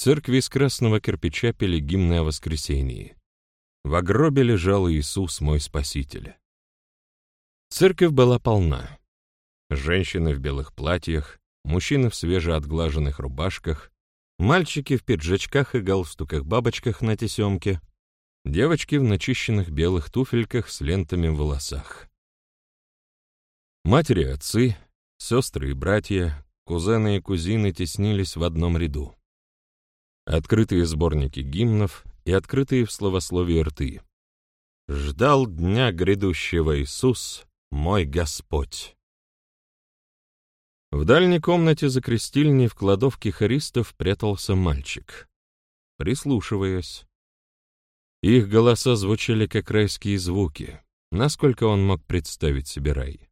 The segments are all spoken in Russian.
церкви из красного кирпича пели гимны о воскресении. В гробе лежал Иисус, мой Спаситель. Церковь была полна. Женщины в белых платьях, мужчины в свежеотглаженных рубашках, мальчики в пиджачках и галстуках-бабочках на тесемке, девочки в начищенных белых туфельках с лентами в волосах. Матери и отцы, сестры и братья, кузены и кузины теснились в одном ряду. Открытые сборники гимнов и открытые в словословии рты. «Ждал дня грядущего Иисус, мой Господь». В дальней комнате за крестильней в кладовке хористов прятался мальчик. Прислушиваясь. Их голоса звучали как райские звуки, насколько он мог представить себе рай.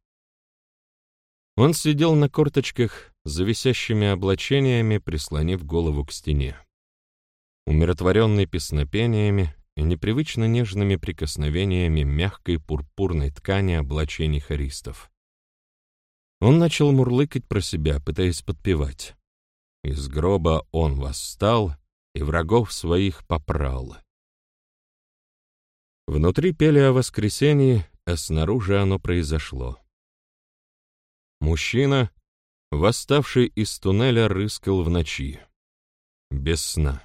Он сидел на корточках, за висящими облачениями, прислонив голову к стене. Умиротворенный песнопениями и непривычно нежными прикосновениями мягкой пурпурной ткани облачений хористов. Он начал мурлыкать про себя, пытаясь подпевать. Из гроба он восстал и врагов своих попрал. Внутри пели о воскресении, а снаружи оно произошло. Мужчина, восставший из туннеля, рыскал в ночи. Без сна.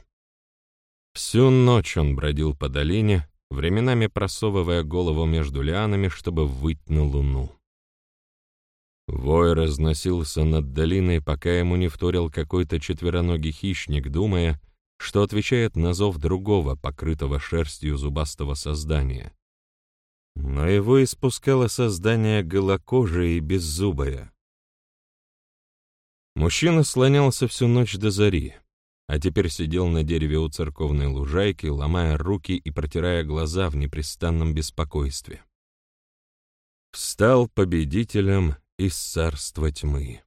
Всю ночь он бродил по долине, временами просовывая голову между лианами, чтобы выть на луну. Вой разносился над долиной, пока ему не вторил какой-то четвероногий хищник, думая, что отвечает на зов другого, покрытого шерстью зубастого создания. Но его испускало создание голокожее и беззубое. Мужчина слонялся всю ночь до зари, а теперь сидел на дереве у церковной лужайки, ломая руки и протирая глаза в непрестанном беспокойстве. Встал победителем из царства тьмы.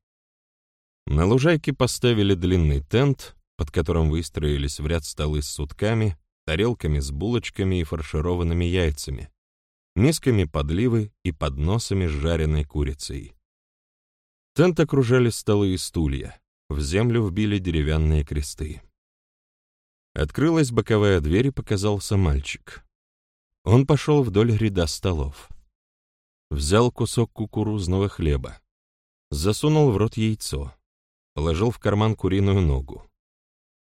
На лужайке поставили длинный тент, под которым выстроились в ряд столы с сутками, тарелками с булочками и фаршированными яйцами, мисками подливы и подносами с жареной курицей. Тент окружали столы и стулья, в землю вбили деревянные кресты. Открылась боковая дверь и показался мальчик. Он пошел вдоль ряда столов. Взял кусок кукурузного хлеба, засунул в рот яйцо, положил в карман куриную ногу.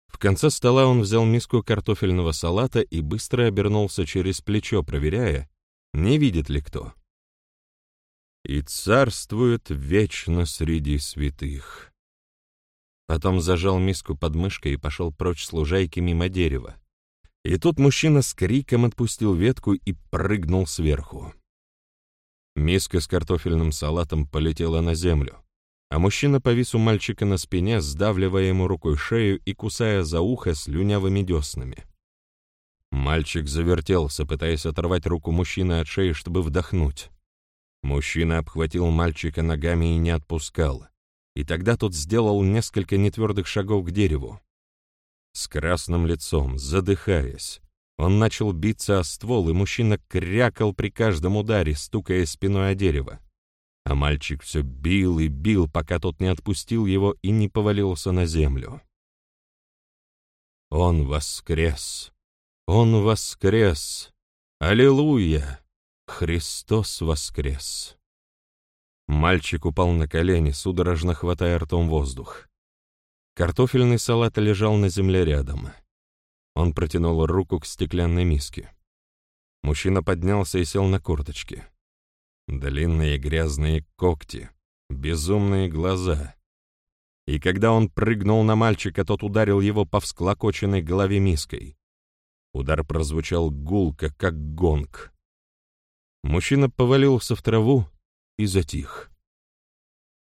В конце стола он взял миску картофельного салата и быстро обернулся через плечо, проверяя, не видит ли кто. «И царствует вечно среди святых». Потом зажал миску под мышкой и пошел прочь с лужайки мимо дерева. И тут мужчина с криком отпустил ветку и прыгнул сверху. Миска с картофельным салатом полетела на землю, а мужчина повис у мальчика на спине, сдавливая ему рукой шею и кусая за ухо слюнявыми деснами. Мальчик завертелся, пытаясь оторвать руку мужчины от шеи, чтобы вдохнуть. Мужчина обхватил мальчика ногами и не отпускал, и тогда тот сделал несколько нетвердых шагов к дереву. С красным лицом, задыхаясь, он начал биться о ствол, и мужчина крякал при каждом ударе, стукая спиной о дерево. А мальчик все бил и бил, пока тот не отпустил его и не повалился на землю. Он воскрес! Он воскрес! Аллилуйя! Христос воскрес! Мальчик упал на колени, судорожно хватая ртом воздух. Картофельный салат лежал на земле рядом. Он протянул руку к стеклянной миске. Мужчина поднялся и сел на корточки. Длинные грязные когти, безумные глаза. И когда он прыгнул на мальчика, тот ударил его по всклокоченной голове миской. Удар прозвучал гулко, как гонг. Мужчина повалился в траву и затих.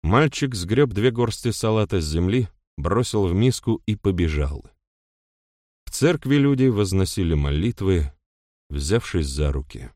Мальчик сгреб две горсти салата с земли, бросил в миску и побежал. В церкви люди возносили молитвы, взявшись за руки.